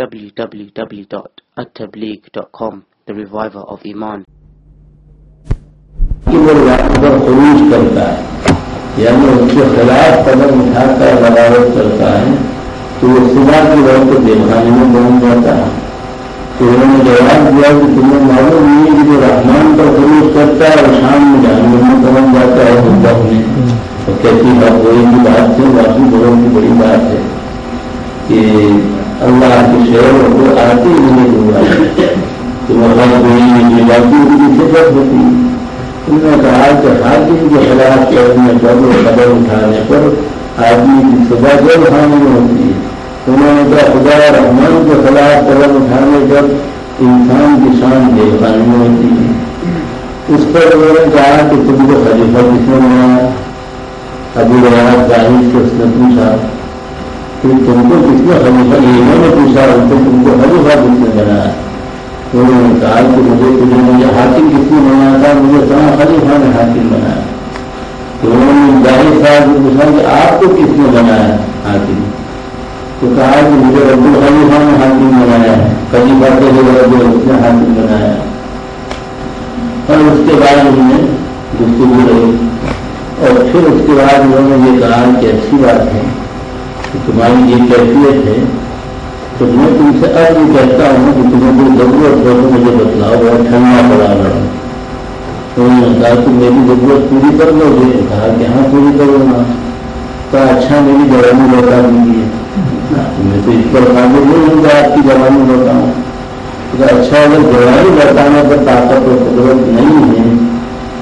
www.attableek.com The Reviver of Iman. کہ خروج کرتا ہے یعنی ان کے خلاف قدم اٹھاتا ہے، بغاوت کرتا ہے، تو وہ صبح کی وقت دیوخانے میں پہنچ جاتا ہے۔ تو انہوں نے جواب دیا کہ تمہیں معلوم نہیں کہ جو رحمان پر خروج کرتا ہے، اور شام میں جانور میں پہنچ جاتا ہے حکم میں اور کہتی بات بڑی کی بات ہے، باقی بڑوں کی بڑی بات ہے کہ اللہ کے شہروں کو آتی نہیں ہوا تو اللہ کوئی باقی کی صفت ہوتی انہوں نے کہا کہ حاکم کے خلاف کرنے پر قدم اٹھانے پر آدمی کی سزا جب ہانی ہوتی ہے۔ انہوں نے کہا، خدا رحمان کے خلاف قدم اٹھانے پر انسان کی شان بے دیوانی ہوتی ہے۔ اس پر انہوں نے کہا کہ تم کو خلیفہ کس نے بنایا؟ ابھی ریاض ظاہر سے اس نے پوچھا۔ کہ تم کو کس نے خلیفہ انہوں نے پوچھا ان سے تم کو خلیفہ کس نے بنایا انہوں نے کہا کہ مجھے تجھے مجھے حاکم کس نے بنایا تھا مجھے کہاں خلیفہ نے حاکم بنایا تو انہوں نے ظاہر صاحب نے پوچھا کہ آپ کو کس نے بنایا حاکم تو کہا کہ مجھے رب الخلیفہ نے حاکم بنایا ہے خلیفہ کے لیے رب اس نے حاکم بنایا اور اس کے بعد انہوں نے گفتگو رہی اور پھر اس کے بعد انہوں نے یہ کہا کہ اچھی بات ہے کہ تمہاری یہ کیفیت ہے تو میں تم سے اب یہ کہتا ہوں کہ تمہیں کوئی ضرورت ہو تو مجھے بتلاؤ بہت ٹھنڈا پڑا رہا انہوں نے کہا کہ میری ضرورت پوری کر لو گے۔ کہا، کہ ہاں پوری کروں گا۔ تو اچھا میری جوانی لوٹا دیجیے میں تو اس پر قابل نہیں ہوں گا، آپ کی جوانی لوٹاؤں۔ اچھا اگر جوانی لوٹانے پر طاقت اور قدرت نہیں ہے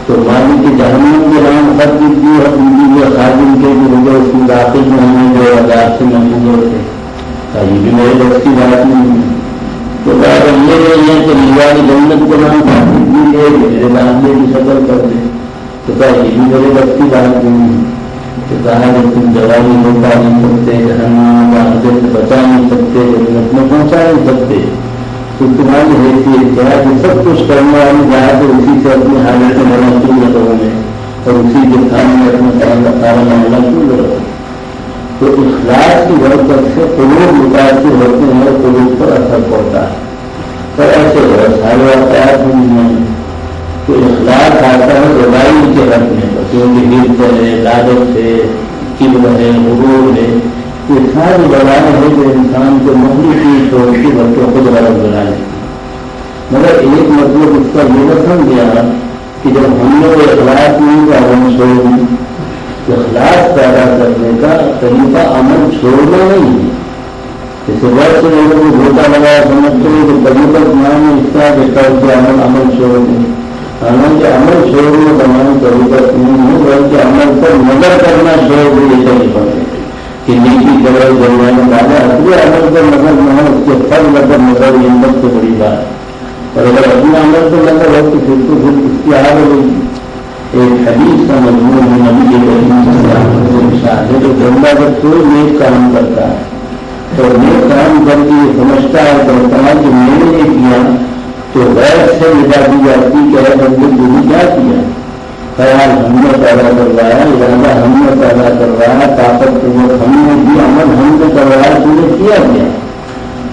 تو مالی کی جہنم کے نام خط دی اور ان کی جو خادم کے بھی مجھے اس کی داخل میں ہمیں جو آزاد سے محبوب تھے۔ یہ بھی میرے بس کی بات نہیں ہے تو بات یہ نہیں ہے کہ میرا جنت کو نام خاطر دی ہے میرے داخلے کی سفر کر دے تو کہا یہ بھی میرے بس کی بات نہیں ہے تو کہا کہ تم جوانی لوٹا نہیں سکتے، جہنم کا حضرت بچا نہیں سکتے، جنت میں پہنچا نہیں سکتے۔ تو تمہاری حیثیت کیا ہے کہ سب کچھ کرنے والی جائے تو اسی سے اپنی حالت میں رہنا شروع کرو گے اور اسی کے سامنے اپنا سارا معاملہ شروع کرو تو اخلاق کی برکت سے قلوب متاثر ہوتے ہیں اور قلوب پر اثر پڑتا ہے۔ تو ایسے بہت سارے واقعات میں تو اخلاق آتا ہے رضائی کے حق میں کیونکہ دل سے ہے لادت سے، کبر ہے، غرور ہے۔ یہ ساری بلائیں ہیں جو انسان کو مغرب کی چھوڑ کے بچوں کو غلط بنا مگر ایک مطلب اس کا یہ نہ سمجھا کہ جب ہم نے وہ اخلاق نہیں تو ہم چھوڑ دیں اخلاق پیدا کرنے کا طریقہ عمل چھوڑنا نہیں ہے۔ جیسے وقت سے لوگوں کو گھوٹا لگایا سمجھتے ہیں کہ طریقہ نام اس کا دیکھا کہ عمل عمل چھوڑ دیں حالانکہ عمل چھوڑنے کا نام طریقہ نہیں ہے، بلکہ عمل پر نظر کرنا چھوڑ دیں یہ طریقہ ہے کہ نیکی کرے جلوانے والا اپنے عمل پر نظر نہ ہو اس کے پھل نظر نظر یہ سب سے بڑی بات اور اگر اپنے عمل پر نظر ہو تو پھر تو پھر اس کی آگ ہوگی۔ ایک حدیث کا مضمون ہے، نبی کے کریم ہے جو گندا جب کوئی نیک کام کرتا ہے تو نیک کام کر کے یہ سمجھتا ہے کرتا ہے کہ میں نے یہ کیا تو غیر سے نجا دی جاتی کہ ہے بندے تم کیا کیا۔ خیال ہم نے پیدا کروایا ارادہ ہم نے پیدا کروایا طاقت قوت ہم نے بھی عمل ہم نے کروایا تم کیا گیا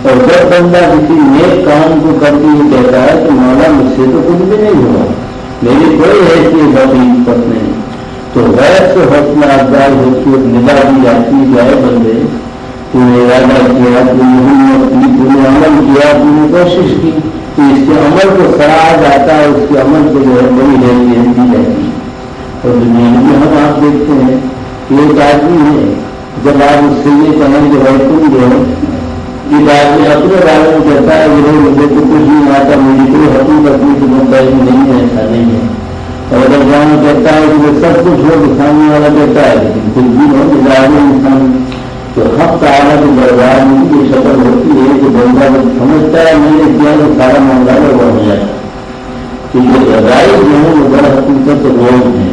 اور جب بندہ کسی نیک کام کو کر کے یہ کہتا ہے کہ مولا، مجھ سے تو کچھ بھی نہیں ہوا، میری کوئی ایسی بڑی پت نہیں۔ تو غیر سے حوصلہ افزائی ہوتی ہے ندا دی جاتی جائے بندے تم نے ارادہ کیا تم ہمت کی نے عمل کیا تم نے کوشش کی تو اس کے عمل کو سراہا جاتا ہے، اس کے عمل کو جو ہے بڑی ہے دی جاتی ہے۔ اور دنیا میں ہم آپ دیکھتے ہیں کہ ایک آدمی ہے، جب آپ اس سے یہ کہیں کہ بھائی تم جو ہے یہ آدمی اپنے بارے میں کہتا ہے کہ مجھے تو کچھ نہیں آتا میری کوئی حقیقت نہیں کہ ممبئی میں نہیں ہے ایسا نہیں ہے اور اگر جانا کہتا ہے کہ وہ سب کچھ ہو تو سامنے والا کہتا ہے، لیکن کچھ بھی ہو کہ آدمی انسان تو حق تعالیٰ کے دربار میں یہ شکل ہوتی ہے کہ بندہ جب سمجھتا ہے، میں نے کیا تو سارا معاملہ وہ ہو جائے کیونکہ رضائی جو ہے وہ بڑا حقیقت روز ہے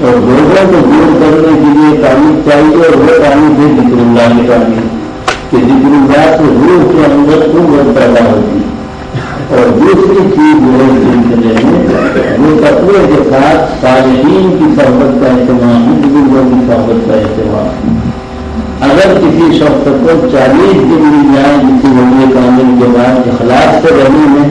اور روزہ کو دور کرنے کے لیے تعلیم چاہیے اور وہ تعلیم بھی ذکر اللہ کی تعلیم کہ ذکر اللہ سے روح کے اندر قوت پیدا ہوتی ہے۔ اور دوسری چیز وہ سلسلے میں وہ تقوی کے ساتھ صالحین کی صحبت کا اہتمام ہے، بزرگوں کی صحبت کا اہتمام اگر کسی شخص کو چالیس دن مل جائے کسی ہونے قانون کے بعد اخلاق سے رہنے میں،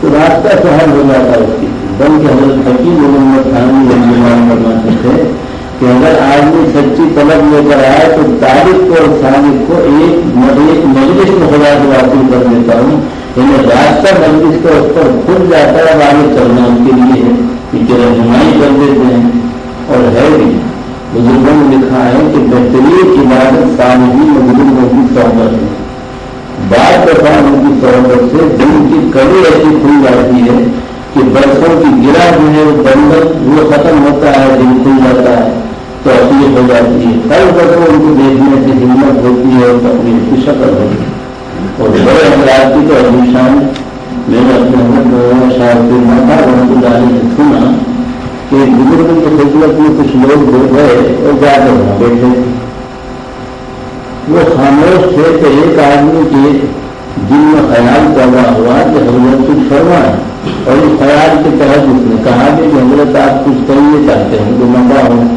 تو راستہ سہل ہو جاتا ہے اس کی۔ بلکہ حضرت حکیم محمد خانی رضی اللہ فرماتے تھے کہ اگر آدمی سچی طلب لے کر آئے تو تاریخ کو اور سالق کو ایک ایک مجلس میں خدا سے واقف کر دیتا ہوں۔ یعنی راستہ مجلس کا اس پر کھل جاتا ہے آگے چلنا ان کے لیے ہے۔ کہ رہنمائی کر دیتے ہیں اور ہے بھی۔ بزرگوں نے لکھا ہے کہ بہترین عبادت سامعین بزرگوں کی صحبت ہے۔ بعض دفعہ ان کی صحبت سے دن کی کمی ایسی کھل جاتی ہے کہ برسوں کی گرا جو ہے بندن وہ ختم ہوتا ہے دل کھل جاتا ہے تو اپیل ہو جاتی ہے۔ ہر برسوں ان کو دیکھنے سے ہمت ہوتی ہے اور تکلیف کی شکل ہوتی ہے۔ اور بڑے اثرات کی تو ابھی میں نے اپنے احمد کے ماتا ان کو جانے سے سنا کہ بزرگ کی خدمت میں کچھ لوگ ہو گئے اور جا کر وہاں بیٹھے وہ خاموش تھے کہ ایک آدمی کے دل میں خیال پیدا ہوا کہ حضرت کچھ فرما ہے۔ اور اس خیال کے تحت اس نے کہا کہ حضرت آپ کچھ کریے چاہتے ہیں تو میں ہوں،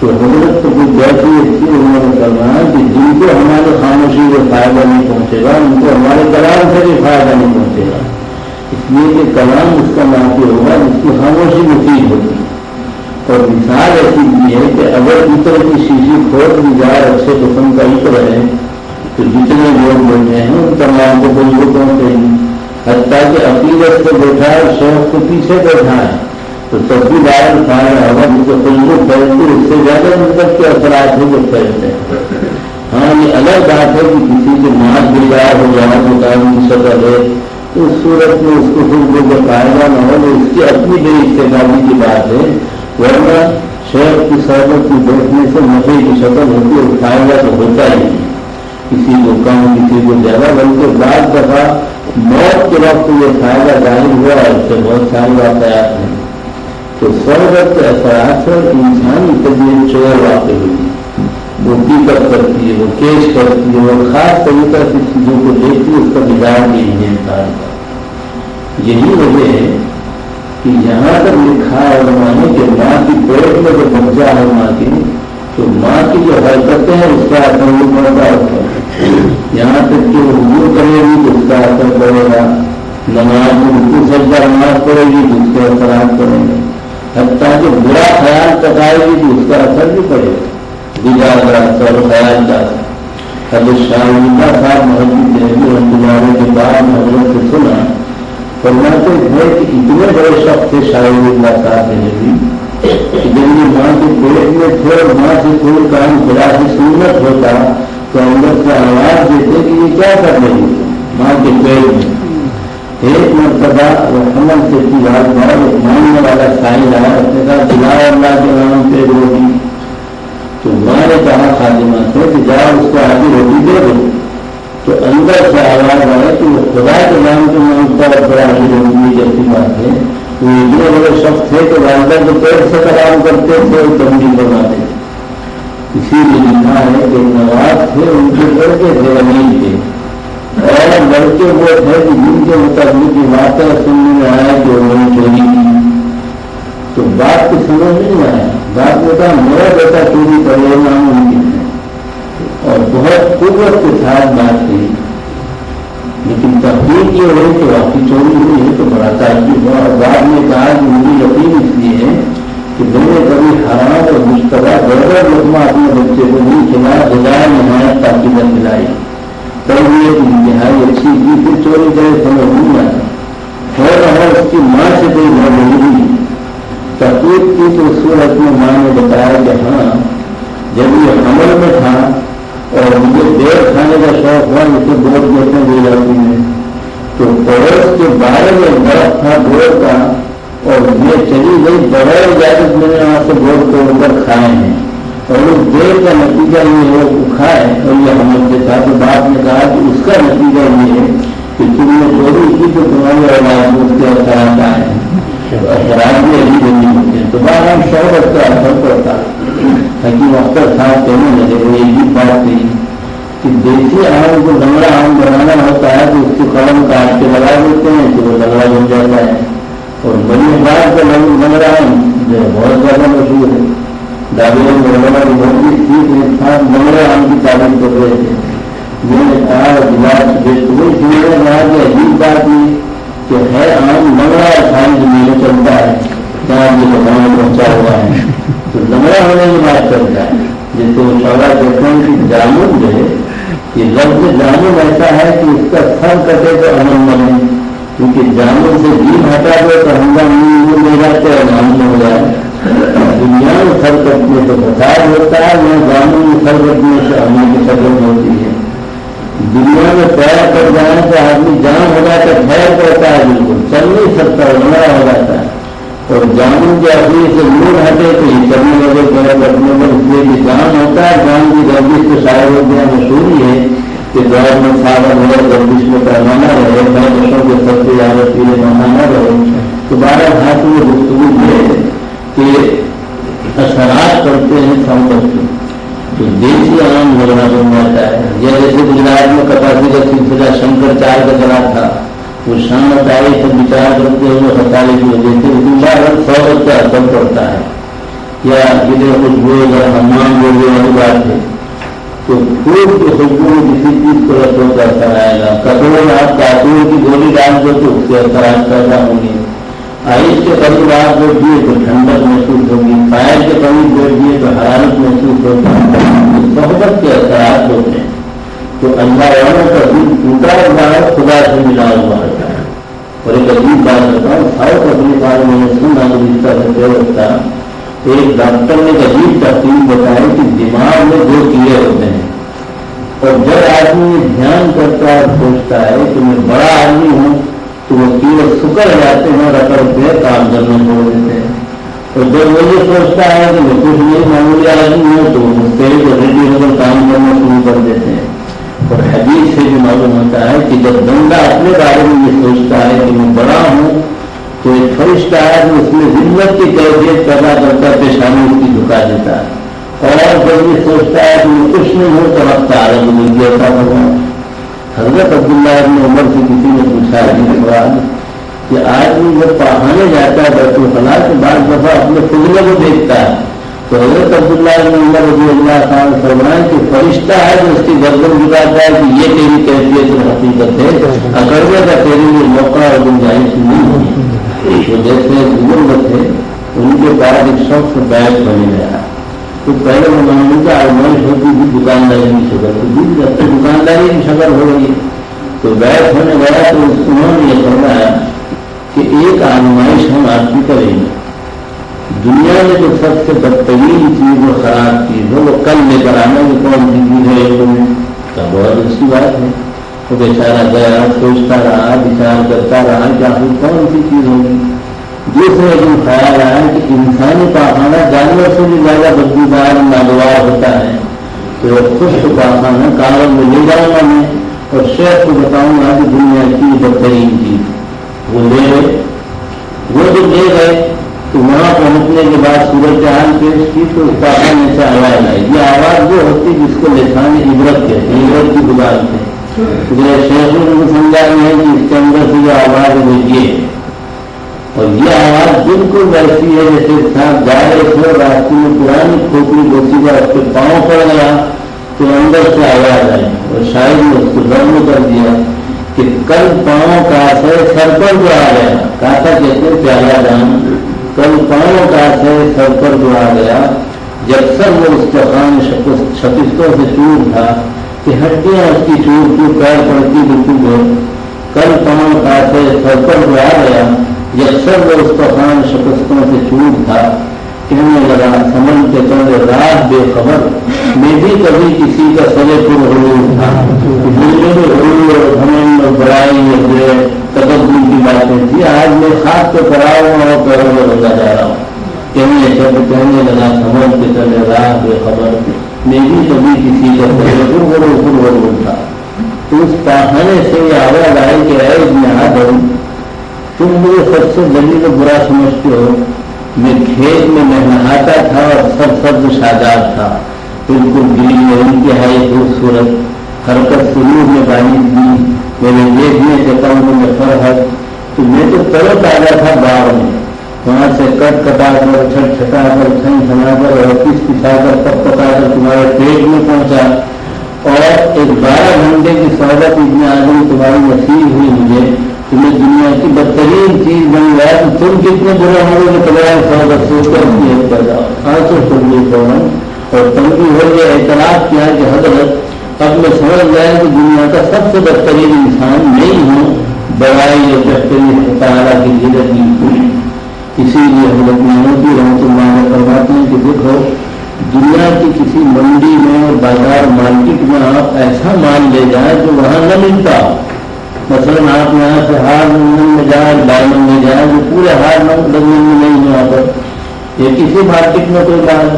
تو حضرت کو کچھ جیسی اچھی انہوں نے کرنا ہے کہ جن کو ہمارے خاموشی سے فائدہ نہیں پہنچے گا، ان کو ہمارے کلام سے بھی فائدہ نہیں پہنچے گا۔ اس لیے کہ کلام اس کا معافی ہوگا، جس کی خاموشی مفید ہوگی۔ اور مثال ایسی بھی ہے کہ اگر عطر کی شیشی کھول دی جائے، اچھے قسم کا عطر ہے، تو جتنے لوگ بیٹھے ہیں، ان تمام کو کوئی وہ پہنچے گی حتیٰ کہ عقیدت سے بیٹھا ہے، شوق کے پیچھے بیٹھا ہے، تو سب بھی دائر فائدہ ہوگا جس کو خوشبو پھیلتی اس سے زیادہ مدد کے اثرات ہیں جو پھیلتے ہیں ہاں یہ الگ بات ہے کہ کسی کے ماں بگاڑ ہو جائے تو کام کی شکل ہے اس صورت میں اس کو خوشبو کا نہ ہو، اس کی اپنی بڑی استعمالی کی بات ہے۔ ورنہ شہر کی صحبت کی بیٹھنے سے نفے کی شکل ہوتی ہے فائدہ تو ہوتا ہی نہیں۔ کسی کو کم کسی کو زیادہ، بلکہ بعض دفعہ موت کے وقت یہ فائدہ ظاہر ہوا ہے، اس سے بہت ساری واقعات ہیں تو سربت کے اثرات سے انسانی طبیعت چور واقع ہوئی۔ وہ پیکپ کرتی ہے، وہ کیش کرتی ہے، وہ خاص طریقہ سے چیزوں کو دیکھتی ہے، اس کا بگاڑ بھی نہیں انسان کا۔ یہی وجہ ہے کہ یہاں تک لکھا ہے علماء کہ ماں کی پیٹ میں جو بچہ ہے ماں کی، تو ماں کی جو حرکتیں ہیں، اس کا اثر بھی پڑتا ہے۔ یہاں تک کہ وہ دور کرے گی، تو اس کا اثر پڑے گا۔ نماز میں سجدہ، نماز پڑے گی، تو اس کے اثرات پڑیں گے۔ حتیٰ کہ برا خیال تکائے گی تو اس کا اثر بھی پڑے گا۔ بگاڑ کا اثر، خیال کا اثر۔ حضرت شاہ صاحب محمد دہلی کے بعد حضرت سے سنا، فرماتے ہیں کہ اتنے بڑے شخص تھے شاعری اللہ صاحب نے بھی کہ جب یہ ماں کے پیٹ میں تھے اور ماں سے کوئی کام خدا سے سنت ہوتا تو اندر سے آواز دیتے کہ یہ کیا کر رہی ہے ماں کے پیٹ میں۔ ایک مرتبہ وہ حمل سے کی بات بہت ماننے والا سائن آیا، اس نے کہا بلا اللہ کے نام پہ روٹی۔ تو ماں نے کہا خاتمہ سے کہ جاؤ، اس کو آگے روٹی دے دو۔ تو اندر سے آواز آئے کہ وہ خدا کے نام کے نام پر بڑا ہی روزی جیسی بات ہے۔ وہ اتنے بڑے شخص تھے کہ والدہ کے پیڑ سے کلام کرتے تھے اور تبدیل بناتے تھے۔ اسی لیے لکھا ہے کہ نواز تھے ان کے لڑکے تھے امین تھے۔ اور لڑکے وہ تھے کہ جن کے مطابق کی باتیں سننے میں آیا کہ انہوں نے چوری کی تو بات کی سمجھ نہیں آیا بات میں کہا میرا بیٹا چوری کرے نام ان کی اور بہت قوت کے ساتھ بات کی لیکن تحقیق یہ ہوئی کہ واقعی چوری ہوئی ہے تو بڑا تعلق ہوا۔ اور بعد میں کہا کہ مجھے یقین اس لیے ہے کہ میں نے کبھی حرام اور مشتبہ گڑبڑ لقمہ اپنے بچے کو نہیں کھلایا بجائے نہایت تاکید ملائی تب یہ انتہائی اچھی تھی، پھر چوری کرے سمجھ نہیں آتا ہے رہا اس کی ماں سے کوئی بہت نہیں تحقیق کی تو اس صورت میں ماں نے بتایا کہ ہاں جب یہ عمل میں تھا اور مجھے دیر کھانے کا شوق ہوا، مجھے بہت دیکھنے دی جاتی ہیں تو پڑوس کے بارے میں برف تھا گوڑ کا اور میں چلی گئی، بغیر اجازت میں نے وہاں سے گوڑ توڑ کر کھائے ہیں۔ اور اس دیر کا نتیجہ یہ ہے وہ کھائے۔ اور یہ ہم کے ساتھ بات نے کہا کہ اس کا نتیجہ یہ ہے کہ تم نے چوری کی تو تمہاری اولاد اس کے اثرات آئے ہیں۔ اثرات بھی ابھی نہیں ہوتے ہیں۔ تو بعد ہم سو کا اثر پڑتا۔ حکیم اختر صاحب کہنے لگے، وہ ایک بھی بات تھی کہ دیسی آم کو لنگڑا آم بنانا ہوتا ہے تو اس کی قلم کاٹ کے لگا دیتے ہیں، تو وہ لنگڑا بن جاتا ہے۔ اور بڑی عمارت کا لوگ بن رہا ہے جو بہت زیادہ مشہور ہے۔ دادی وغیرہ کی بہت ہی ٹھیک انسان بن رہا ہم کی تعلیم کر رہے تھے میں نے کہا دماغ بے کوئی جملے کہا کہ عجیب بات نہیں کہ ہے عام بنگلہ انسان جو میلے چلتا ہے۔ جہاں کی دکان پہنچا ہوا ہے۔ تو بنگلہ ہونے کی بات کرتا ہے، جس کو شعرا کرتے ہیں کہ جامن جو ہے، یہ لفظ جامن ایسا ہے کہ اس کا سر کٹے تو امن بنے۔ کیونکہ جانور سے جیل ہٹا دو تو ہم لے جاتے اور امن ہو جائے دنیا میں سر کٹنے سے فساد ہوتا ہے یا جانور میں سر کٹنے سے امن کی سبب ہوتی ہے۔ دنیا میں پیر کر جانے سے آدمی جان ہو جاتا ہے پیر پڑتا ہے، بالکل۔ چل نہیں سکتا لڑا ہو جاتا ہے۔ اور جانوں کے اپنی سے نور ہٹے تو یہ چلنے لگے پیر کٹنے پر اس لیے جان ہوتا ہے، جان کی گردش تو شاید ہو گیا، مشہور ہی ہے۔ کہ دور میں سارا میرا گردش میں پیمانہ رہے میں بچوں کے سب سے زیادہ پیلے مہمانہ رہے تو بارہ ہاتھ میں گفتگو یہ کہ اثرات پڑتے ہیں سمپت کے تو دیسی عام لگنا بن جاتا ہے یہ جیسے گجرات میں کپاسی کا سلسلہ شنکر چار کا چلا تھا، وہ شام آئی سب وچار کرتے ہوئے ہتارے کی وجہ سے دوسرا ہر سو کا اثر پڑتا ہے۔ یا جنہیں خوشبو اگر ہمان بولے والی بات ہے۔ تو پھول کی خوشبو میں کسی چیز کو رسوں کا اثر آئے گا کپڑوں میں آپ کاتور کی گولی ڈال دو تو اس سے اثرات پیدا ہوں گے۔ آئس کے قریب آپ بیٹھ دیے تو ٹھنڈک محسوس ہوگی فائر کے قریب بیٹھ دیے تو حرارت محسوس ہوگی۔ صحبت کے اثرات ہوتے ہیں۔ تو اللہ والوں کا دل ٹوٹا ہوا ہے، خدا سے ملا ہوا رہتا ہے۔ اور ایک عجیب بات بتاؤں ساؤتھ افریقہ میں نے سنا رشتہ سے رکھتا تو ایک ڈاکٹر نے ایک عجیب تفصیل بتایا کہ دماغ میں دو کیڑے ہوتے ہیں۔ اور جب آدمی دھیان کرتا ہے سوچتا ہے کہ میں بڑا آدمی ہوں تو وہ کیڑے سکڑ جاتے ہیں اور اکڑ پہ کام کرنا چھوڑ دیتے ہیں۔ اور جب وہ یہ سوچتا ہے کہ میں کچھ نہیں معمولی آدمی ہوں تو مجھ سے ریڈی ہو کر کام کرنا شروع کر دیتے ہیں۔ اور حدیث سے بھی معلوم ہوتا ہے کہ جب بندہ اپنے بارے میں یہ سوچتا ہے کہ میں بڑا ہوں تو ایک فرشتہ ہے جو اس میں ذمت کی کیفیت پیدا کرتا پیشانی اس کی جھکا دیتا ہے۔ اور جب یہ سوچتا ہے کہ میں کچھ نہیں ہوں تو رکھتا ہے مل گیا ہوگا حضرت عبداللہ ابن عمر سے کسی نے پوچھا ہے سوال کہ آدمی جب پڑھانے جاتا ہے، بیت الخلا کے بعد دفعہ اپنے فضلے کو دیکھتا ہے، تو حضرت عبداللہ عمر رضی اللہ خان فرمائے کہ فرشتہ ہے جو اس کی گردن جگاتا ہے کہ یہ تیری کیفیت میں حقیقت ہے۔ اکڑنے کا تیرے لیے موقع اور گنجائش نہیں ہوئی تو جیسے بزرگ تھے ان کے بعد ایک شخص بیچ بنے گیا تو پہلے زمانے کا آزمائش ہوتی تھی دکانداری کی شکل تو جب تک دکانداری کی شکل ہو گئی تو بیچ ہونے گیا تو انہوں نے یہ فرمایا کہ ایک آزمائش ہم آپ کی کریں گے۔ دنیا میں جو سب سے بدترین چیز اور خراب چیز ہے، وہ کل لے کر آنا کہ کون سی چیز ہے؟ تو بہت اچھی بات ہے۔ وہ بیچارہ گیا، سوچتا رہا، بچار کرتا رہا کہ آخر کون سی چیز ہوگی؟ دوسرے دن خیال آیا کہ انسانی پاخانہ جانور سے بھی زیادہ بدبودار ناگوار ہوتا ہے تو خشک پاخانہ کاغذ میں لے جاؤں گا میں اور شہر کو بتاؤں گا کہ دنیا کی بدترین چیز۔ وہ لے گئے وہ جو لے گئے تو وہاں پہنچنے کے بعد سورج جہان پیش کی تو اس سے آواز آئی۔ یہ آواز وہ ہوتی جس کو لسان عبرت کہتے ہیں، عبرت کی دکان سے شیخ نے سمجھا ہے کہ اس کے اندر سے جو آواز ہے اور یہ آواز بالکل ویسی ہے جیسے ساتھ جا رہے تھے راستے میں پرانی کھوپڑی دوسری کا اس کے پاؤں پڑ گیا تو اندر سے آواز آئی اور شاید نے اس کو ضرور کر دیا کہ کل پاؤں کا اثر سر پر جو آ گیا کہا کہتے پیارا جان کل پاؤں کا سے سر پر جو آ گیا، جب سب وہ اس چوکان شکستوں سے چور تھا کہ ہڈیاں اس کی چور کی پیر پڑتی بالکل کل پاؤں کا سے سر پر جو آ گیا جب سب وہ اس چوکان شکستوں سے چور تھا، کہنے لگا سمن کے چلے رات بے خبر، میں بھی کبھی کسی کا سلے پر غرور تھا۔ غرور اور گھمن اور بڑائی اور تبدیل کی باتیں تھی آج میں خاص پہ پڑا ہوں اور پیروں میں ہوتا جا رہا ہوں۔ کہنے جب کہنے لگا سمن کے چلے رات بے خبر میں بھی کبھی کسی کا سلے پر غرور غرور تھا۔ تو اس پاخانے سے یہ آواز آئے کہ اے ابن آدم تم مجھے سب سے جلدی کو برا سمجھتے ہو۔ میں کھیت میں میں نہاتا تھا اور سب سب شاداب تھا۔ بالکل دلی میں انتہائی خوبصورت حرکت سلو میں بانی دی میں نے یہ دیے کہتا ہوں میں فرحت تو میں تو ترو تازہ تھا باغ میں۔ وہاں سے کٹ کٹا کر، چھٹ چھٹا کر، چھن چھنا کر اور کس پسا کر پک پکا کر تمہارے پیٹ میں پہنچا۔ اور ایک بارہ گھنٹے کی سہولت اتنے آدمی تمہاری نصیب ہوئی مجھے۔ تمہیں دنیا کی بدترین چیز بن گیا تو تم کتنے برے ہوں گے تمہارے سو بچوں کو نیت کر جاؤ آج تو فوراً اور تم بھی ہو گیا اعتراف کیا کہ حضرت اب میں سمجھ گیا کہ دنیا کا سب سے بہترین انسان نہیں ہوں، بڑائی اور بہترین تعالیٰ کی زندگی اسی لیے حضرت محمود رحمت اللہ کرواتے ہیں کہ دیکھو، دنیا کی کسی منڈی میں بازار مارکیٹ میں آپ ایسا مال لے جائیں جو وہاں نہ ملتا۔ مثلاً آپ یہاں سے ہار نمبر میں جائیں ڈائمنڈ میں جائیں جو پورے ہار نمبر میں نہیں ہے پر یہ کسی مارکیٹ میں کوئی بات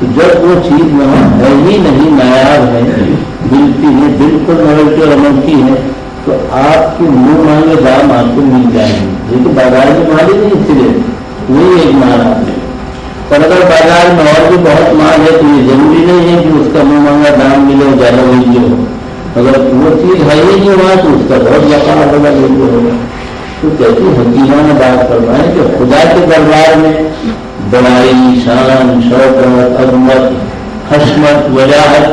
تو جب وہ چیز وہاں ہے ہی نہیں، معیار ہے، ملتی ہے، بالکل نوٹی اور امرتی ہے، تو آپ کے منہ مانگے دام آپ کو مل جائیں گے لیکن بازار میں مال ہی نہیں سرے وہی ایک مال آپ پر اگر بازار میں اور بھی بہت مال ہے تو یہ ضروری نہیں ہے کہ اس کا منہ مانگا دام ملے زیادہ ویجیے ہو۔ اگر وہ چیز ہے ہی نہیں وہاں تو اس کا بہت زیادہ ہوگا ویجیے ہوگا تو کیسی حکیمہ نے بات کرنا ہے کہ خدا کے دربار میں بڑائی، شان شوقت عظمت حسمت وجاہت،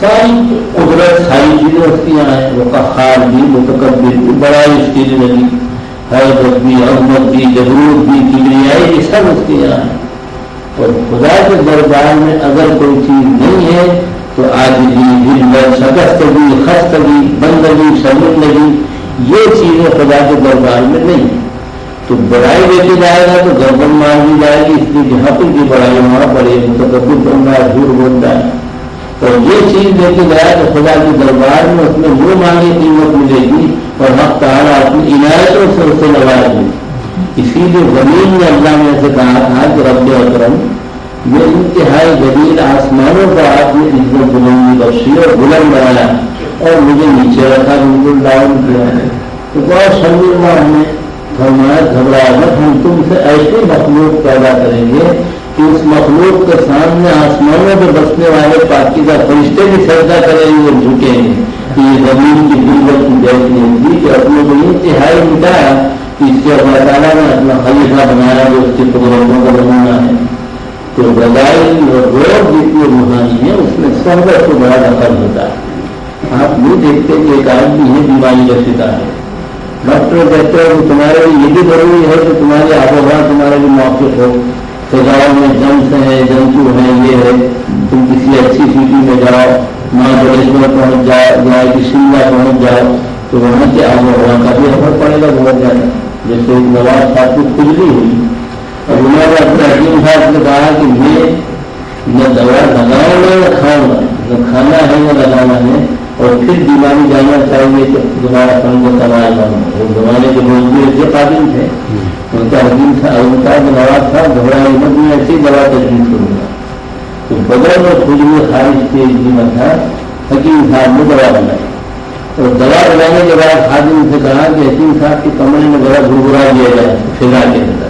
ساری قدرت، ساری چیزیں اس کی یہاں ہیں۔ وہ کخار بھی متکبر بھی، بڑائی اس کی لگی حیرت بھی، عظمت بھی، جبروت بھی، کبریائی بھی، سب اس کے یہاں ہے اور خدا کے دربار میں اگر کوئی چیز نہیں ہے تو آج بھی دل شکست بھی خستگی بندگی شرمندگی یہ چیزیں خدا کے دربار میں نہیں تو بڑائی لے کے جائے گا تو گردن مار دی جائے گی، اس لیے جہاں پہ کی بڑائی وہاں پڑے متقبل بن رہا ہے جھوٹ بولتا ہے تو یہ چیز لے کے جائے تو خدا کے دربار میں اس میں وہ مانگی، قیمت ملے گی اور حق تعالیٰ اپنی عنایتوں سے اسے لگائے گی۔ اسی لیے زمین میں اللہ نے ایسے کہا تھا کہ رب اکرم، یہ انتہائی جدید آسمانوں کا آپ نے عزت بلندی بخشی اور بلند بنایا اور مجھے نیچے رکھا بالکل ڈاؤن کیا ہے۔ تو بہت شرمندہ ہمیں فرمایا، گھبراہٹ ہم تم سے ایسی مخلوق پیدا کریں گے کہ اس مخلوق کے سامنے آسمانوں میں بسنے والے پارٹی کا فرشتے بھی سجدہ کریں گے اور جھکیں گے۔ کہ یہ زمین کی دلت کی بیٹھ تھی کہ اپنے کو انتہائی مٹایا کہ اس کے اللہ تعالیٰ نے اپنا خلیفہ بنایا جو اس کی قدرتوں کو بنانا ہے۔ تو بدائی اور غور جتنی روحانی ہے، اس میں سب کو بڑا دخل ہوتا ہے۔ آپ یہ دیکھتے کہ ایک آدمی ہے بیماری کا شکار ہے۔ ڈاکٹر کہتے ہیں کہ تمہارے لیے یہ بھی ضروری ہے کہ تمہاری آب و ہوا تمہارے لیے موقف ہو۔ سجاؤ میں جنس ہیں جنتو ہیں؟ یہ ہے، تم کسی اچھی سٹی میں جاؤ ماں گڑیش میں پہنچ جاؤ جائے کہ شملہ پہنچ جاؤ، تو وہاں کے آب و ہوا کا بھی اثر پڑے گا بہت زیادہ جیسے ایک نواز صاحب کی کھجلی ہوئی اور انہوں نے اپنے صاحب نے کہا کہ میں نہ دوا لگاؤں گا نہ کھاؤں گا؟ نہ کھانا ہے نہ لگانا ہے اور پھر بیماری جانا چاہیے کہ دوبارہ فن کو سوال بنو وہ زمانے کے لوگ بھی ایسے قابل تھے۔ ان کا حکیم تھا، ان کا نواز تھا گھبرا احمد میں ایسی دوا تجویز کروں گا تو بغیر میں خود میں خارج کے جیون تھا، حکیم صاحب نے دوا بنائی۔ اور دوا بنانے کے بعد خادم سے کہا کہ حکیم صاحب کی کمرے میں بڑا گھرگرا دیا جائے فضا کے اندر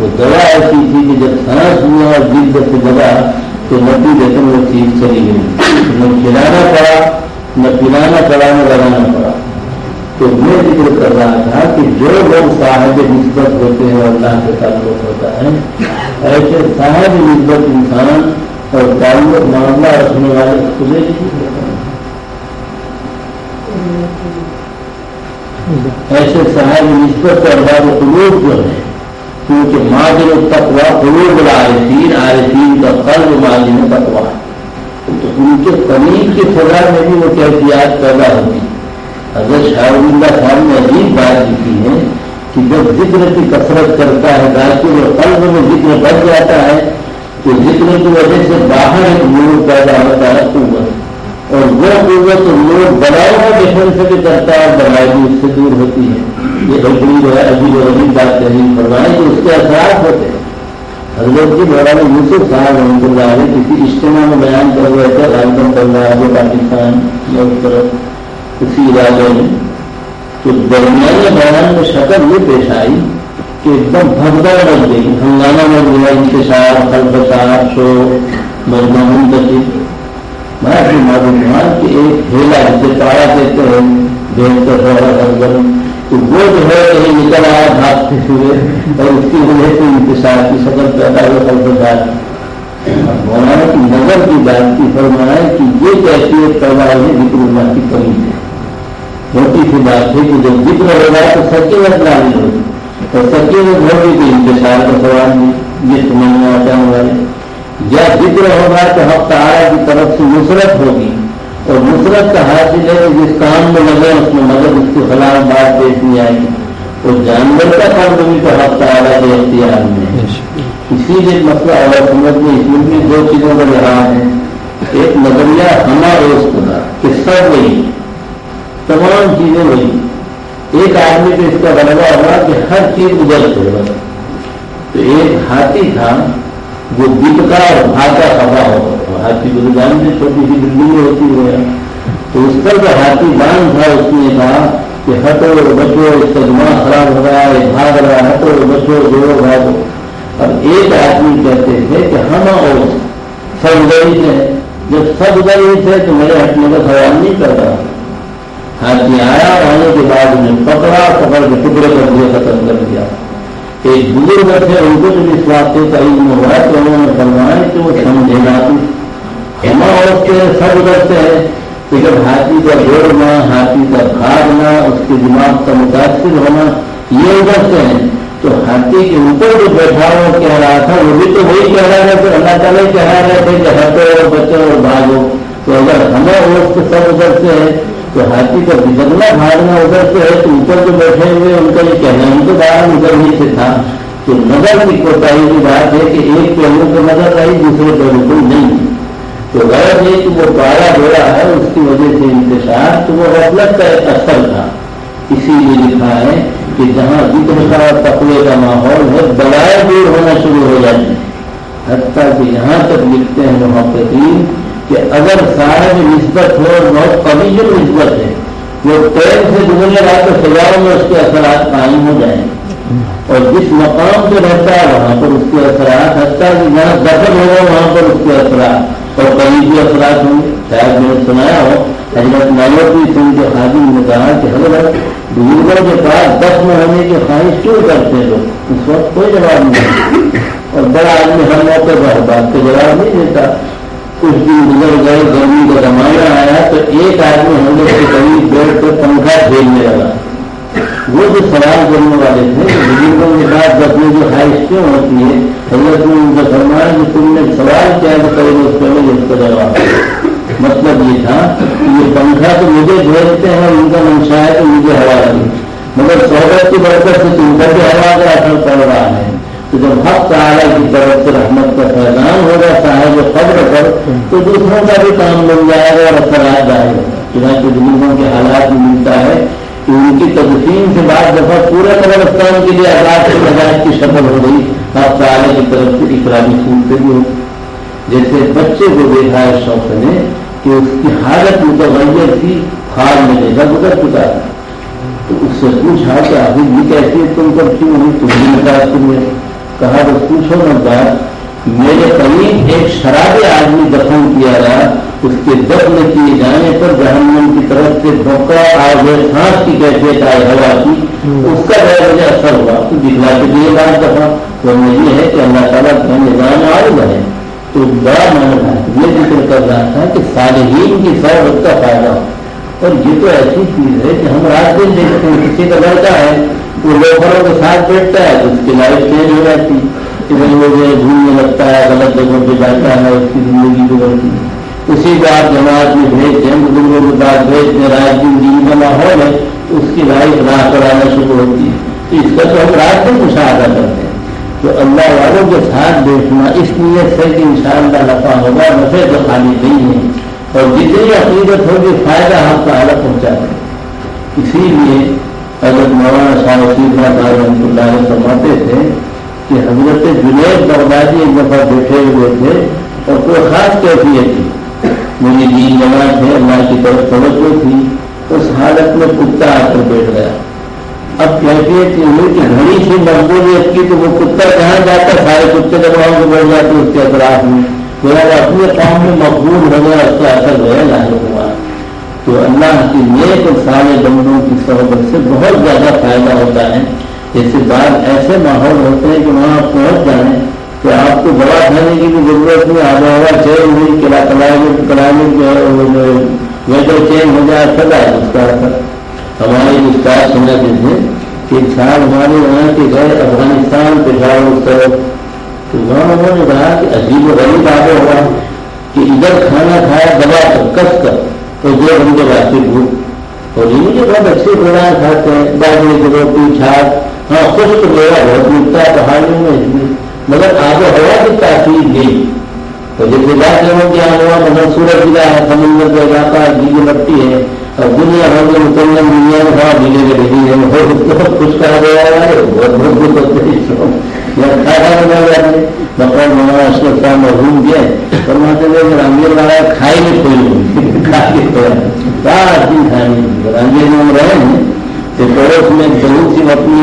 وہ دوا ایسی جی تھی کہ جب سانس ہوا اور جلد سے دبا تو نبی لیکن وہ چیز چلی گئی میں کھلانا پڑا، نہ پلانا پڑا، نہ لگانا پڑا۔ تو میں ذکر کر رہا تھا کہ جو لوگ صاحب نسبت ہوتے ہیں اور اللہ سے تعلق ہوتا ہے، ایسے صاحب نسبت انسان اور تعلق معاملہ رکھنے والے کھلے ایسے صاحب نسبت اور بعض قلوب جو ہے کیونکہ ماجر تقوا قلوب العارفین، عارفین کا قلب ماجر تقوا ہے۔ تو ان کے قریب کی فضا میں بھی وہ کیفیات پیدا ہوتی اگر شاہ اللہ صاحب نے عجیب بات لکھی ہے کہ جب ذکر کی کثرت کرتا ہے گاچی اور قلب میں ذکر بڑھ جاتا ہے، تو ذکر کی وجہ سے باہر ایک نور پیدا ہوتا ہے، قوت۔ اور وہ قوت لوگ بڑاؤ کا دشمن سے بھی کرتا ہے بڑائی بھی اس سے دور ہوتی ہے۔ یہ عجیب ہے عجیب و عجیب بات کہنی فرمائے کہ اس کے اثرات ہوتے ہیں۔ حضرت جی مولانا یوسف صاحب رحمۃ اللہ علیہ کسی اجتماع میں بیان کر رہے تھے رائے کر رہا ہے پاکستان طرف اسی علاقے میں۔ تو درمیانی بیان میں شکل یہ پیش آئی کہ ایک دم بھگدڑ بن گئی۔ ہنگامہ میں گیا انتشار خلفشار شو مجموعی میں اپنی معلوم ہوا کہ ایک ہیلا جسے پایا دیتے ہیں دیکھتے ہو تو وہ جو ہے کہیں نکل آیا بھاگتے ہوئے اور اس کی وجہ سے انتشار کی شکل پیدا ہو کر مولانا کی نظر کی بات کی فرمایا کہ یہ کیفیت پیدا ہوئی ذکر اللہ کی کمی ہے۔ موٹی سی بات ہے کہ جب ذکر ہوگا تو سچے میں نہیں ہوگی تو سچے میں ہوگی کہ انتشار کا سوال نہیں یہ سمجھ میں آتا والے یا ذکر ہوگا تو ہفتہ آیا کی طرف سے نصرت ہوگی اور نصرت کا حاصل ہے جس کام میں لگے اس میں مدد اس کے خلاف بات پیش نہیں آئے گی وہ جانور کا کام بھی تو ہفتہ آ رہا ہے اختیار میں اسی لیے مسئلہ اور سمجھ میں اس میں بھی دو چیزوں کا لحاظ ہے۔ ایک نظریہ ہما روز کا کہ سب وہی، تمام چیزیں وہی۔ ایک آدمی پہ اس کا غلبہ ہوا کہ ہر چیز ادھر سے تو ایک ہاتھی تھا وہ بکتا اور بھاگا خفا ہو ہاتھی کو جانتے چھوٹی سی بلڈنگ ہوتی ہے۔ تو اس پر جو ہاتھی باندھ تھا اس نے کہا کہ ہٹو بچو، اس کا دماغ خراب ہو رہا ہے، بھاگ رہا ہے ہٹو بچو، جوڑو بھاگو۔ اب ایک آدمی کہتے تھے کہ ہم اور سب گئی تھے جب سب گئی تھے تو میرے ہٹنے کا سوال نہیں کر رہا۔ ہاتھی آیا آنے کے بعد انہیں پکڑا، پکڑ کے ٹکڑے کر دیا ختم کر دیا۔ ایک بزرگ تھے ان کو جو اس واسطے کا علم ہوا کہ انہوں نے فرمایا کہ وہ سمجھے گا ہم اور سب گرتے ہیں کہ جب ہاتھی کا دوڑنا ہاتھی کا بھاگنا اس کے دماغ کا متاثر ہونا، یہ ادھر ہیں۔ تو ہاتھی کے اوپر جو بیٹھا ہوا کہہ رہا تھا، وہ بھی تو وہی کہہ رہا تھا اللہ تعالیٰ کہہ رہے تھے کہ ہٹو اور بچو اور بھاگو تو اگر ہمیں اس کے سب ادھر سے ہے تو ہاتھی کا بگڑنا بھاگنا ادھر سے ہے تو اوپر جو بیٹھے ہوئے ان کا یہ کہنا، ان کے باہر ادھر ہی سے تھا۔ تو نظر کی کوٹائی کی بات ہے کہ ایک پہلو کو نظر آئی، دوسرے پہلو کو نہیں۔ تو غرض یہ کہ وہ پارا جوڑا ہے، اس کی وجہ سے انتشار، تو وہ غفلت کا ایک اثر تھا۔ اسی لیے لکھا ہے کہ جہاں ذکر کا تقوی کا ماحول ہے بلائے دور ہونا شروع ہو جاتے ہیں حتیٰ کہ یہاں تک لکھتے ہیں محبتین کہ اگر صاحب نسبت ہو بہت کبھی جو نسبت ہے، وہ پیر سے گزرنے گا تو سجاؤ میں اس کے اثرات قائم ہو جائیں۔ اور جس مقام پہ رہتا ہے، وہاں پر اس کے اثرات حتیٰ کہ جہاں دفن ہوگا، وہاں پر اس کے اثرات۔ اور کئی بھی ہوں شاید میں نے سنایا ہو، حضرت مالوی سنگھ کے خادم نے کہا کہ حضرت بزرگوں کے پاس دس میں ہونے کی خواہش کیوں کرتے لوگ؟ اس وقت کوئی جواب نہیں۔ اور بڑا آدمی ہر موقع پر بات کا جواب نہیں دیتا۔ کچھ دن گزر گئے گرمی کا زمانہ آیا تو ایک آدمی ہم لوگ کے قریب بیٹھ کر پنکھا کھیلنے لگا۔ وہ جو سوال کرنے والے تھے بزرگوں کے ساتھ بچنے کی خواہش کیوں ہوتی ہے، حضرت نے ان کا فرمایا کہ تم نے سوال کیا تو کئی روز پہلے اس کا جواب مطلب یہ تھا کہ یہ پنکھا تو مجھے بھیجتے ہیں ان کا منشا ہے تو مجھے ہوا لگی مگر سہولت کی برکت سے تم کا بھی ہوا کا اثر پڑ رہا ہے۔ تو جب حق تعالیٰ کی طرف سے رحمت کا فیضان ہوگا صاحب قبر پر، تو دوسروں کا بھی کام مل جائے گا اور اثر آ جائے گا چنانچہ بزرگوں کے حالات میں ملتا ہے کہ ان کی تقسیم سے بعض دفعہ پورے قبرستان کے لیے آزاد کی مزاج کی شکل ہو گئی۔ آپ تعالیٰ کی طرف سے اقراری سنتے بھی ہو جیسے بچے کو دیکھا ہے شوق نے کہ اس کی حالت متغیر تھی، خال میں دیکھا گزر چکا تو اس سے پوچھا کہ ابھی بھی کیسی ہے، تم پر کیوں نہیں، تم بھی متاثر ہوئے کہا تو پوچھو نہ بات، میرے قریب ایک شرابی آدمی دفن کیا گیا، اس کے دفن کیے جانے پر جہنم کی طرف سے دھوکہ آج سانس کی کیفیت آئے ہوا کی اس کا جو مجھے اثر ہوا۔ تو دکھلا کے لیے بات دفعہ وہ یہ ہے کہ اللہ تعالیٰ کا نظام آج ہے تو بڑا مانا یہ ذکر کر رہا تھا کہ صالحین کی سہولت کا فائدہ ہو۔ اور یہ تو ایسی چیز ہے کہ ہم رات دن دیکھتے ہیں، کسی کا لڑکا ہے۔ وہ لوگوں کے ساتھ بیٹھتا ہے تو اس کی لائف چینج ہو جاتی ہے کہ بھائی وہ جو گھومنے لگتا ہے غلط جگہوں پہ جاتا ہے اس کی زندگی بگڑتی ہے اسی بات جماعت میں بھیج دیں بزرگوں کے بعد بھیج دیں راج زندگی کا ماحول ہے تو اس کی لائف راہ پر آنا شروع ہوتی ہے اس کا تو ہم رات میں مشاہدہ کرتے ہیں تو اللہ والوں کے ساتھ بیٹھنا اس نیت سے کہ ان شاء اللہ نفع ہوگا نفے تو خالی نہیں ہے اور جتنی عقیدت ہوگی فائدہ ہم کا حالت پہنچاتے ہیں اسی لیے اگر مولانا شاہ وسیع رحمۃ اللہ فرماتے تھے کہ حضرت جنید بغدادی ایک دفعہ بیٹھے ہوئے تھے اور کوئی خاص کیفیت تھی۔ میری دین جمع تھے اللہ کی طرف توجہ تھی، اس حالت میں کتا آ کر بیٹھ گیا۔ اب کیفیت یہ ہوئی کہ گھڑی سی مقبولیت کی تو وہ کتا جہاں جاتا سارے کتے دباؤ کو بیٹھ جاتے اس کے اطراف میں۔ میرا اپنے کام میں مقبول ہو گیا اس کا اثر جو ہے لاہر ہوا۔ تو اللہ کی نیک اور سارے بندوں کی صحبت سے بہت زیادہ فائدہ ہوتا ہے۔ جیسے بعض ایسے ماحول ہوتے ہیں کہ وہاں آپ پہنچ جائیں کہ آپ کو دوا کھانے کی بھی ضرورت نہیں آب و ہوا چینج ہوئی کلائمیٹ کلائمیٹ جو ہے ویدر چینج ہو جائے، سب ہے اس کا۔ اثر ہمارے اسٹاف سننا تھے کہ سال ہمارے وہاں کے گئے افغانستان پشاور اس طرف تو وہاں انہوں نے کہا کہ عجیب و غریب آگے ہوا کہ ادھر کھانا کھایا دبا کر کس کر تو جو ہم کے راستے بھوک اور ان کے بہت اچھے پروگرام کھاتے ہیں باجرے کی روٹی چھاپ ہاں خوش تو میرا بہت ملتا ہے پہاڑیوں میں مگر آب و ہوا کی تاثیر نہیں تو جیسے بات کروں کیا ہوا مطلب سورج ضلع ہے، سمندر کا علاقہ گیلی مٹی ہے، اور دنیا بھر میں مسلمان دنیا میں بڑا ملے گا ہے بہت کچھ کہا گیا ہے بہت بہت بہت مکان بنا اس کے محروم دیا فرماتے ہوئے رنگیر والا کھائی میں کوئی کھا کے رات دن کھائی میں ہم رہے ہیں، تو پڑوس میں بہت سی اپنی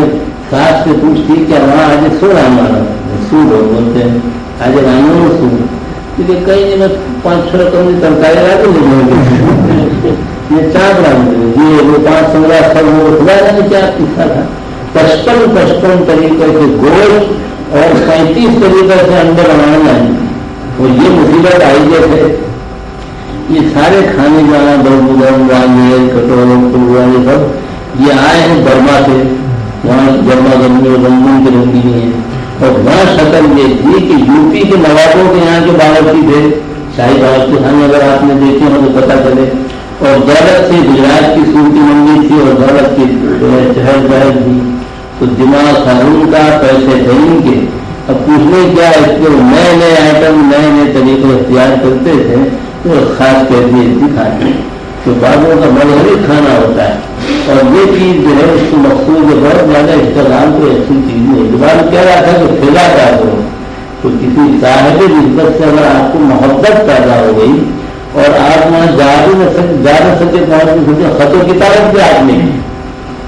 ساس سے پوچھتی کہ وہاں آج سو رہا ہمارا سو بولتے ہیں، آج رنگوں میں سو۔ کیونکہ کئی میں پانچ چھ رقم کی ترکاری لا کے لے یہ چار رنگ یہ وہ پانچ پندرہ پچپن پچپن طریقے کے گوشت اور سینتیس طریقے سے انڈے بنانا ہے یہ مصیبت آئی جیسے۔ یہ سارے کھانے جانا بہت بدم کٹور پورا یہ سب، یہ آئے ہیں برما سے۔ وہاں گرما گرمی اور رنگوں کی رنگی ہیں۔ اور وہاں شکل یہ تھی کہ یو پی کے نوابوں کے یہاں جو باورچی تھے، شاہی باورچی خانے اگر آپ نے دیکھے ہو تو پتا چلے۔ اور دولت سے گجرات کی صورتی منڈی تھی اور دولت کی چہل پہل تھی۔ تو دماغ قانون کا پیسے دہی کے اب پوچھنے کیا اس کے نئے نئے آئٹم نئے نئے طریقے اختیار کرتے تھے، تو خاص کیفیت بھی کھاتے تو بعدوں کا مذہبی کھانا ہوتا ہے۔ اور یہ چیز جو ہے، اس کو مقصود بہت زیادہ استعمال کوئی اچھی چیز نہیں زبان کہہ رہا تھا کہ پھیلا کر دو۔ تو کسی صاحب نسبت سے اگر آپ کو محبت پیدا ہو گئی، اور آپ وہاں جا بھی نہ سکتے جا نہ سکے پہنچ نہیں سکتے خط و کتابت آپ نے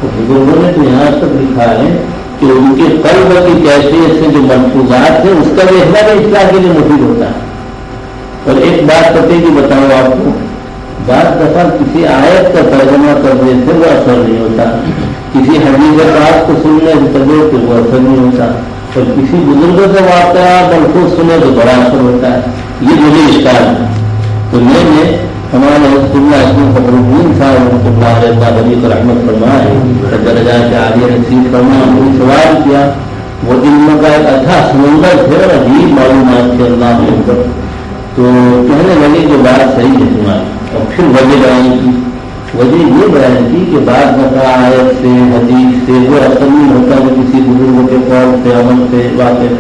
بزرگوں نے تو یہاں تک لکھا ہے کہ ان کے قلب کی کیفیت سے جو منفوظات ہیں، اس کا دیکھنا بھی اصلاح کے لیے مفید ہوتا ہے۔ اور ایک بات پتے کی بتاؤں آپ کو، بعض دفعہ کسی آیت کا ترجمہ کرنے سے وہ اثر نہیں ہوتا۔ کسی حدیث بات کو سننے سے طبیعت سے وہ اثر نہیں ہوتا۔ اور کسی بزرگوں سے واقعہ بلخوص سنے تو بڑا اثر ہوتا ہے۔ یہ مجھے اشکار ہے۔ تو میں نے ہمارے ہاں حضرت اللہ فخر الدین صاحب رحمۃ اللہ علیہ علی کو رحمت فرمائے درجہ کے آگے رسید کرنا کوئی سوال کیا۔ وہ علم کا ایک اچھا سمندر تھے اور عجیب معلومات تھے اللہ پر تو کہنے لگے کہ بات صحیح ہے تمہاری۔ اور پھر وجہ بیان کی۔ وجہ یہ بیان کی کہ بعض دفعہ آیت سے، حدیث سے، وہ اصل نہیں ہوتا ہے کسی بزرگوں کے قول سے، عمل سے واقع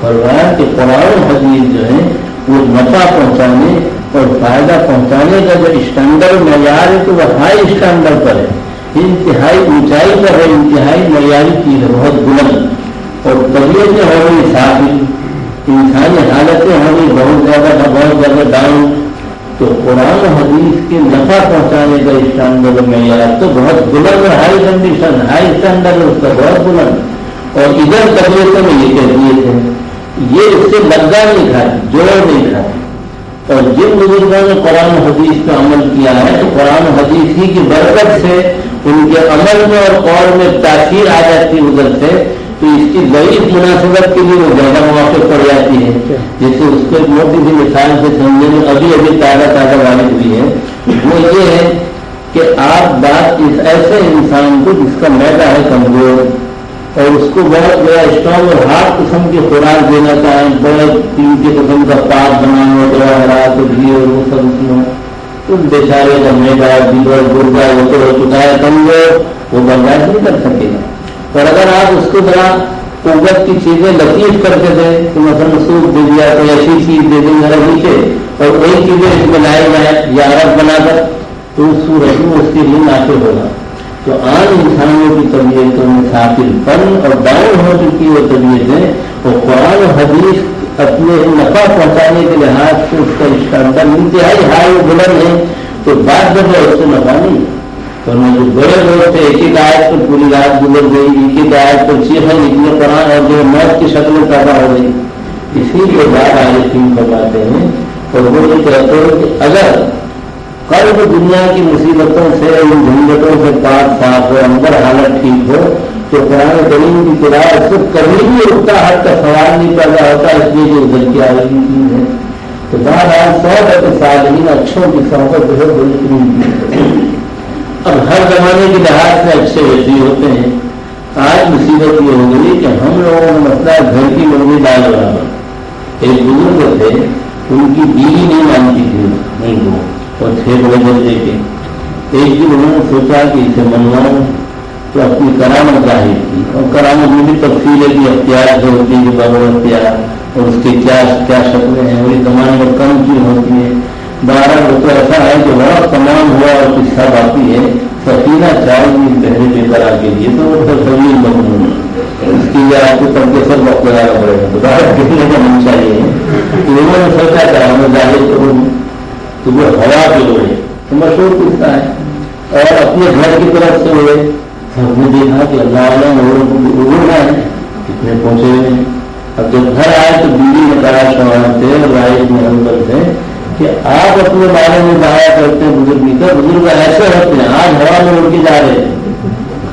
فرمایا کہ قرآن حدیث جو ہے، وہ نفع پہنچانے اور فائدہ پہنچانے کا جو اسٹینڈرڈ معیار ہے تو وہ ہائی اسٹینڈرڈ پر ہے۔ انتہائی اونچائی پر ہے، انتہائی معیاری چیز ہے، بہت بلند۔ اور طبیعتیں ہو گئی صافی انسانی حالتیں ہو گئی بہت زیادہ بہت زیادہ ڈاؤن تو قرآن حدیث کے نفع پہنچانے کا اسٹینڈرڈ معیار تو بہت بلند ہائی کنڈیشن، ہائی اسٹینڈرڈ اس کا بہت بلند۔ اور ادھر طبیعتوں میں یہ کیفیت ہے۔ یہ اس سے لگا نہیں کھاتی جوڑ نہیں کھاتی اور جن بزرگوں نے قرآن حدیث پہ عمل کیا ہے، تو قرآن حدیث ہی کی برکت سے ان کے عمل میں اور قول میں تاثیر آ جاتی ہے ادھر سے، تو اس کی ضعیف مناسبت کے لیے وہ زیادہ موقع پڑ جاتی ہے۔ جیسے اس کو ایک موٹی سی مثال سے سمجھنے میں ابھی ابھی تازہ تازہ والی ہوئی ہے۔ وہ یہ ہے کہ آپ بات اس ایسے انسان کو جس کا میدا ہے کمزور اور اس کو بہت بڑا اسٹرانگ اور ہارڈ قسم کی خوراک دینا چاہیں، بڑے قیمتی قسم کا پاک بنانا بڑا ہرا تو گھی اور وہ سب اس میں۔ تو بیچارے کا میگا دیور گرگا وہ تو ہو چکا ہے کم وہ وہ برداشت نہیں کر سکے۔ گا اور اگر آپ اس کو ذرا قوت کی چیزیں لطیف کر کے دیں تو مثلا سوپ دے دیا، کوئی ایسی چیز دے دیں ذرا نیچے اور وہی چیزیں اس میں لائے جائیں یا عرب بنا کر، تو اس صورت میں اس کے لیے نافذ ہوگا۔ تو عام انسانوں کی طبیعتوں میں ساخل پن اور ڈاؤن ہو چکی وہ طبیعتیں، وہ قرآن حدیث اپنے نفع پہنچانے کے لحاظ سے اس کا اسٹینڈرڈ انتہائی ہائی بلند ہے۔ تو بات جب اس کو نفع نہیں۔ تو جو بڑے لوگ تھے، ایک ایک آیت پر پوری رات گزر گئی، ایک ایک آیت پر چیخیں نکلے قرآن اور جو موت کی شکل میں پیدا ہو گئی۔ اسی کے بعد آگے تین بتاتے ہیں اور وہ یہ کہتے ہیں کہ اگر قلب دنیا کی مصیبتوں سے، ان جھنجٹوں سے پاک صاف ہو، اندر حالت ٹھیک ہو، تو قرآن کریم کی کتاب صرف کبھی بھی رکتا حد کا سوال نہیں پیدا ہوتا اس لیے جو ادھر کی آگے چیز ہے۔ تو بہرحال سو کے سالین اچھوں کی صحبت جو ہے بہترین اب ہر زمانے کے لحاظ سے اچھے ویسے ہوتے ہیں۔ آج مصیبت یہ ہو گئی کہ ہم لوگوں کا مسئلہ گھر کی مرغی دال برابر ایک بزرگ تھے، ان کی بیوی نہیں مانتی تھی، نہیں وہ۔ اور چھ بڑے بندے کے ایک دن انہوں نے سوچا کہ اسے منواؤں تو اپنی کرامت ظاہر کی اور کرامت میں بھی تفصیل ہے کہ اختیار جو ہوتی ہے بغیر اختیار اور اس کے کیا کیا شکلیں ہیں وہ اس زمانے میں کم کیوں ہوتی ہیں؟ بارہ تو ایسا ہے کہ بڑا تمام ہوا اور قصہ باقی ہے۔ سکینہ چاہے گی پہلے بے قرار کے لیے تو وہ تصویر مضمون اس کے لیے آپ کو تب کے سب وقت لگانا پڑے گا۔ دوبارہ کتنے کا من چاہیے انہوں نے سوچا کہ ظاہر کروں۔ تو وہ ہوا پہ ہوئے، تو مشہور قصہ ہے۔ اور اپنے گھر کی طرف سے ہوئے۔ سب نے دیکھا کہ اللہ علیہ اڑنا ہے کتنے پہنچے ہوئے ہیں۔ اب جب گھر آئے تو بیوی نے کہا شوہر تھے رائے میں ہم تھے کہ آپ اپنے بارے میں بہایا کرتے ہیں۔ بزرگ کا بزرگ ایسے ہوتے ہیں، آج ہوا میں اڑ کے جا رہے ہیں۔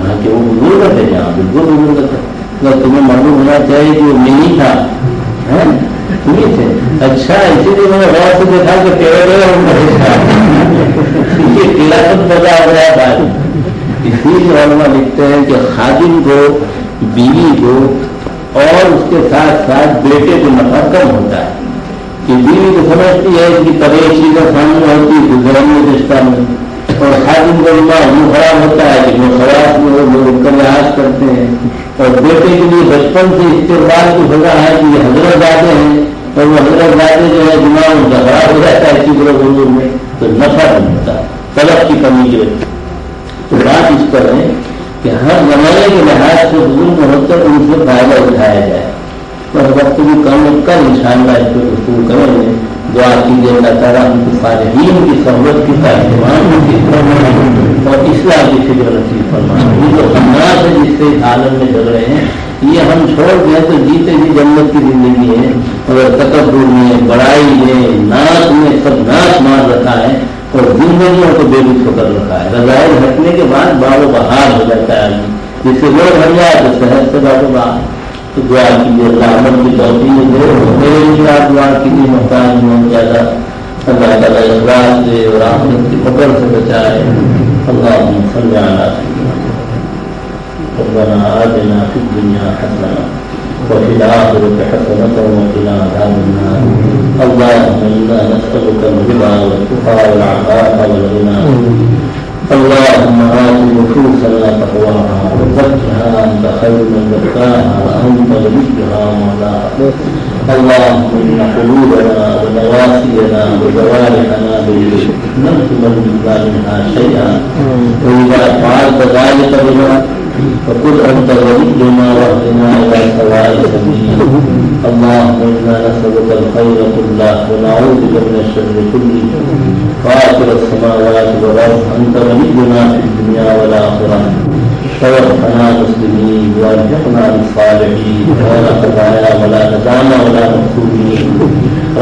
کہا کہ وہ بزرگ تھے یہاں جی بالکل بزرگ تھے تمہیں معلوم ہونا چاہیے کہ وہ نہیں تھا اچھا اسی لیے میں نے غور سے دیکھا کہ ٹیڑے یہ قلعہ بتا ہو رہا تھا۔ اسی لیے علماء لکھتے ہیں کہ خادم کو، بیوی کو اور اس کے ساتھ ساتھ بیٹے کو نفع کم ہوتا ہے۔ کہ بیوی کو سمجھتی ہے کہ طبیعت چیزیں سامنے ہوتی ہے گزرم میں رشتہ میں۔ اور خادم کا علماء خراب ہوتا ہے کہ وہ خراب میں وہ لوگ کا کرتے ہیں۔ اور بیٹے کے لیے بچپن سے استعمال کی سزا ہے کہ یہ حضرت زیادہ ہیں۔ اور وہ حضرت زیادہ جو ہے دماغ ان کا خراب ہو جاتا ہے اسی طرح بزرگ میں، تو نفع نہیں ہوتا، طلب کی کمی کی وجہ تو بات اس پر ہے کہ ہر زمانے کے لحاظ سے بزرگ ہوتا ہے ان سے فائدہ اٹھایا جائے۔ اور وقت بھی کم کر ان شاء اللہ اس کو گفتگو کریں گے۔ دعا کیجیے اللہ تعالیٰ ان کی صالحین کی سہولت کی اہتمام اور اسلام کی فکر نصیب فرمائے۔ یہ جو خناس ہے جس سے عالم میں چل رہے ہیں۔ یہ ہم چھوڑ دیں تو جیتے بھی جنت کی زندگی ہے اور تکبر میں، بڑائی میں، ناچ میں سب ناچ مار رکھا ہے اور زندگیوں کو بے لطف کر رکھا ہے۔ رضائل ہٹنے کے بعد بال و بہار ہو جاتا ہے۔ آدمی جس سے لوگ ہٹ جائے تو صحت سے بال و بہار۔ تو دعا کیجیے رحمت کی توفیق دے۔ میرے خلاف دعا کیجیے محتاج میں زیادہ۔ اللہ تعالیٰ اخلاق دے اور رحمت کی پکڑ سے بچائے۔ اللہ صلی اللہ ربنا آتنا في الدنيا حسنة وفي الآخرة حسنة وقنا عذاب النار. اللهم إنا نسألك الهدى والتقى والعفاف والغنى. اللهم آت نفوسنا تقواها وزكها أنت خير من زكاها وأنت وليها مولاها. اللهم إن قلوبنا ونواسينا وجوارحنا لم تملكنا منها شيئا. وإذا فعلت ذلك بنا فقل أنت ولينا واهدنا إلى سواء السبيل اللهم إنا نسألك الخير كله ونعوذ بك من الشر كله. فاطر السماوات والأرض، أنت ولينا في الدنيا والآخرة. توفنا مسلمين وارجعنا للصالحين ولا خزايا ولا ندانا ولا مقصودين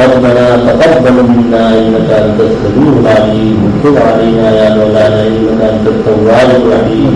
ربنا تقبل منا انك انت السميع العليم. وتب علينا يا مولانا انك انت التواب الرحيم.